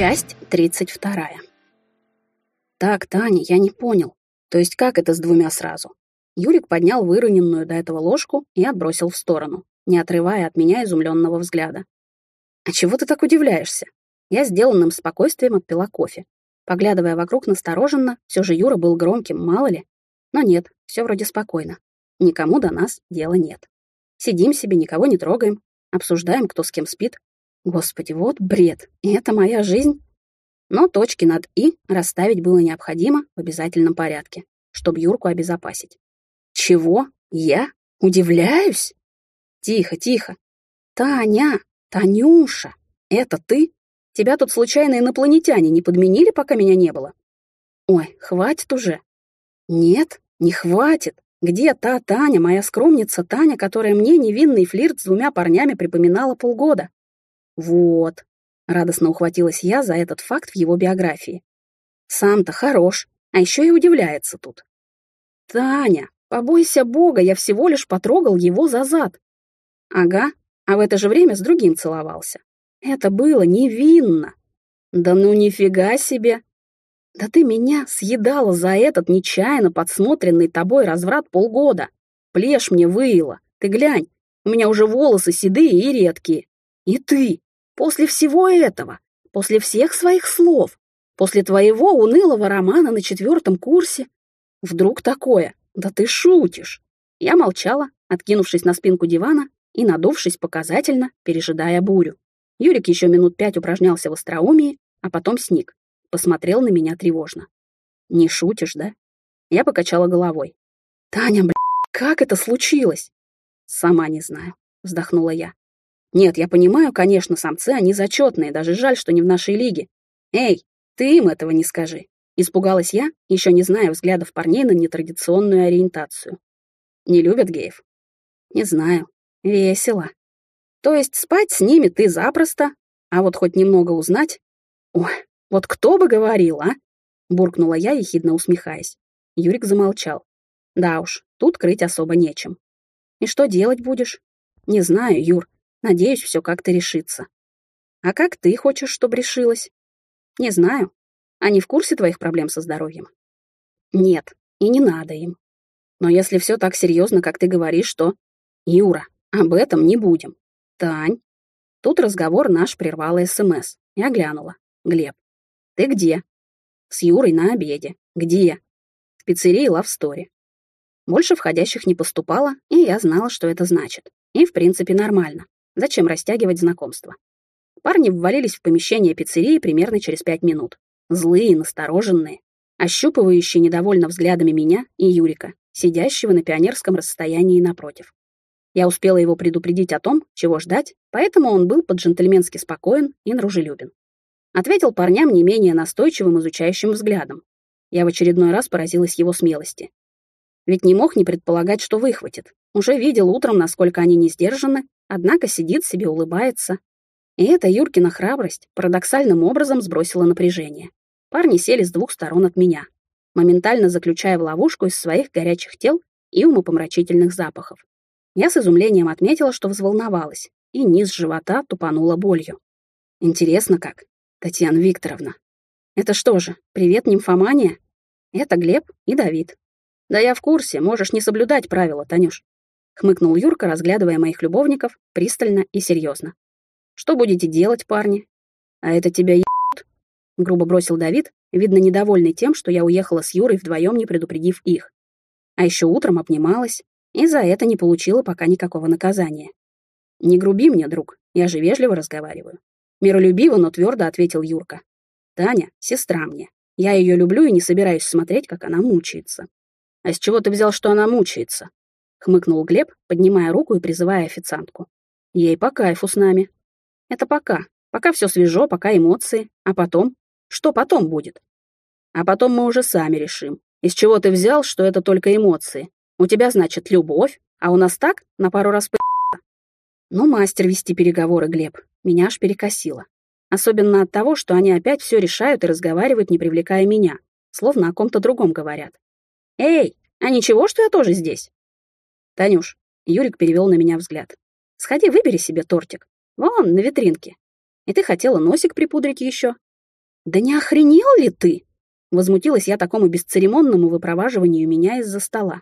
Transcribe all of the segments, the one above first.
Часть 32. Так, Таня, я не понял. То есть как это с двумя сразу? Юрик поднял выроненную до этого ложку и отбросил в сторону, не отрывая от меня изумленного взгляда. «А чего ты так удивляешься?» Я сделанным спокойствием отпила кофе. Поглядывая вокруг настороженно, все же Юра был громким, мало ли. Но нет, все вроде спокойно. Никому до нас дела нет. Сидим себе, никого не трогаем, обсуждаем, кто с кем спит. Господи, вот бред, и это моя жизнь? Но точки над «и» расставить было необходимо в обязательном порядке, чтобы Юрку обезопасить. Чего? Я? Удивляюсь? Тихо, тихо. Таня, Танюша, это ты? Тебя тут случайно инопланетяне не подменили, пока меня не было? Ой, хватит уже. Нет, не хватит. Где та Таня, моя скромница Таня, которая мне невинный флирт с двумя парнями припоминала полгода? Вот. Радостно ухватилась я за этот факт в его биографии. Сам-то хорош, а еще и удивляется тут. Таня, побойся Бога, я всего лишь потрогал его за зад. Ага, а в это же время с другим целовался. Это было невинно. Да ну нифига себе. Да ты меня съедала за этот нечаянно подсмотренный тобой разврат полгода. Плешь мне выила. Ты глянь, у меня уже волосы седые и редкие. И ты, после всего этого, после всех своих слов, после твоего унылого романа на четвертом курсе, вдруг такое, да ты шутишь. Я молчала, откинувшись на спинку дивана и надувшись показательно, пережидая бурю. Юрик еще минут пять упражнялся в остроумии, а потом сник. Посмотрел на меня тревожно. «Не шутишь, да?» Я покачала головой. «Таня, блядь, как это случилось?» «Сама не знаю», — вздохнула я. «Нет, я понимаю, конечно, самцы, они зачетные, даже жаль, что не в нашей лиге. Эй, ты им этого не скажи». Испугалась я, еще не зная взглядов парней на нетрадиционную ориентацию. «Не любят геев?» «Не знаю. Весело. То есть спать с ними ты запросто, а вот хоть немного узнать... Ой, вот кто бы говорил, а? Буркнула я, ехидно усмехаясь. Юрик замолчал. Да уж, тут крыть особо нечем. И что делать будешь? Не знаю, Юр. Надеюсь, все как-то решится. А как ты хочешь, чтобы решилось? Не знаю. Они в курсе твоих проблем со здоровьем? Нет, и не надо им. Но если все так серьезно, как ты говоришь, то... Юра, об этом не будем. Тань. Тут разговор наш прервала СМС. Я глянула. Глеб. Ты где? С Юрой на обеде. Где? В пиццерии Love Story. Больше входящих не поступало, и я знала, что это значит. И, в принципе, нормально. Зачем растягивать знакомство? Парни ввалились в помещение пиццерии примерно через пять минут. Злые, настороженные, ощупывающие недовольно взглядами меня и Юрика, сидящего на пионерском расстоянии напротив. Я успела его предупредить о том, чего ждать, поэтому он был по-джентльменски спокоен и дружелюбен. Ответил парням не менее настойчивым изучающим взглядом. Я в очередной раз поразилась его смелости. Ведь не мог не предполагать, что выхватит. Уже видел утром, насколько они не сдержаны, однако сидит себе, улыбается. И эта Юркина храбрость парадоксальным образом сбросила напряжение. Парни сели с двух сторон от меня, моментально заключая в ловушку из своих горячих тел и умопомрачительных запахов. Я с изумлением отметила, что взволновалась, и низ живота тупанула болью. Интересно как, Татьяна Викторовна. Это что же, привет, нимфомания? Это Глеб и Давид. Да я в курсе, можешь не соблюдать правила, Танюш. Хмыкнул Юрка, разглядывая моих любовников пристально и серьезно. Что будете делать, парни? А это тебя ебут? Грубо бросил Давид, видно недовольный тем, что я уехала с Юрой вдвоем, не предупредив их. А еще утром обнималась, и за это не получила пока никакого наказания. «Не груби мне, друг, я же вежливо разговариваю». Миролюбиво, но твердо ответил Юрка. «Таня — сестра мне. Я ее люблю и не собираюсь смотреть, как она мучается». «А с чего ты взял, что она мучается?» — хмыкнул Глеб, поднимая руку и призывая официантку. «Ей по кайфу с нами». «Это пока. Пока все свежо, пока эмоции. А потом? Что потом будет?» «А потом мы уже сами решим. Из чего ты взял, что это только эмоции? У тебя, значит, любовь, а у нас так, на пару раз по... Ну, мастер вести переговоры, Глеб. Меня аж перекосило. Особенно от того, что они опять все решают и разговаривают, не привлекая меня. Словно о ком-то другом говорят. «Эй, а ничего, что я тоже здесь?» «Танюш», — Юрик перевел на меня взгляд. «Сходи, выбери себе тортик. Вон, на витринке. И ты хотела носик припудрить еще. «Да не охренел ли ты?» Возмутилась я такому бесцеремонному выпроваживанию меня из-за стола.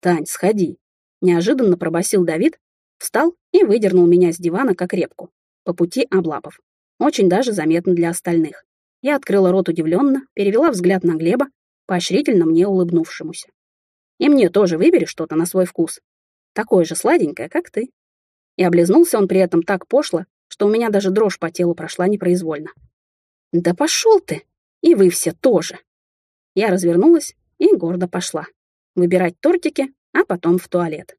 «Тань, сходи», — неожиданно пробасил Давид, встал и выдернул меня с дивана как репку, по пути облапов. Очень даже заметно для остальных. Я открыла рот удивленно, перевела взгляд на Глеба, поощрительно мне улыбнувшемуся. «И мне тоже выбери что-то на свой вкус. Такое же сладенькое, как ты». И облизнулся он при этом так пошло, что у меня даже дрожь по телу прошла непроизвольно. «Да пошел ты!» И вы все тоже. Я развернулась и гордо пошла. Выбирать тортики, а потом в туалет.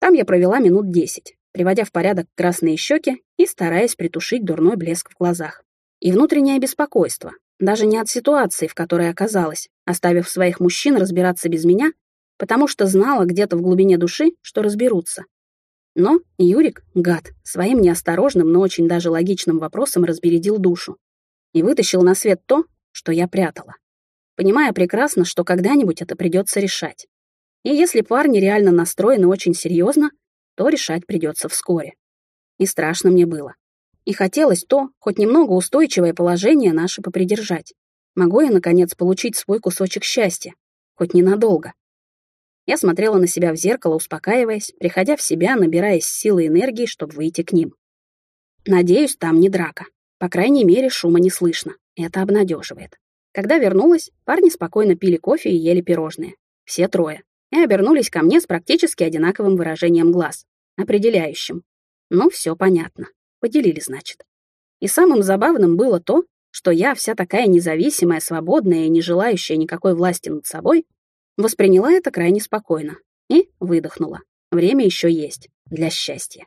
Там я провела минут десять, приводя в порядок красные щеки и стараясь притушить дурной блеск в глазах. И внутреннее беспокойство, даже не от ситуации, в которой оказалась, оставив своих мужчин разбираться без меня, потому что знала где-то в глубине души, что разберутся. Но Юрик, гад, своим неосторожным, но очень даже логичным вопросом разбередил душу и вытащил на свет то, что я прятала, понимая прекрасно, что когда-нибудь это придется решать. И если парни реально настроены очень серьезно, то решать придется вскоре. И страшно мне было. И хотелось то, хоть немного устойчивое положение наше попридержать. Могу я, наконец, получить свой кусочек счастья, хоть ненадолго. Я смотрела на себя в зеркало, успокаиваясь, приходя в себя, набираясь силы и энергии, чтобы выйти к ним. Надеюсь, там не драка. По крайней мере, шума не слышно. Это обнадеживает. Когда вернулась, парни спокойно пили кофе и ели пирожные. Все трое. И обернулись ко мне с практически одинаковым выражением глаз. Определяющим. Ну, все понятно. Поделили, значит. И самым забавным было то, что я, вся такая независимая, свободная и не желающая никакой власти над собой, восприняла это крайне спокойно и выдохнула. Время еще есть для счастья.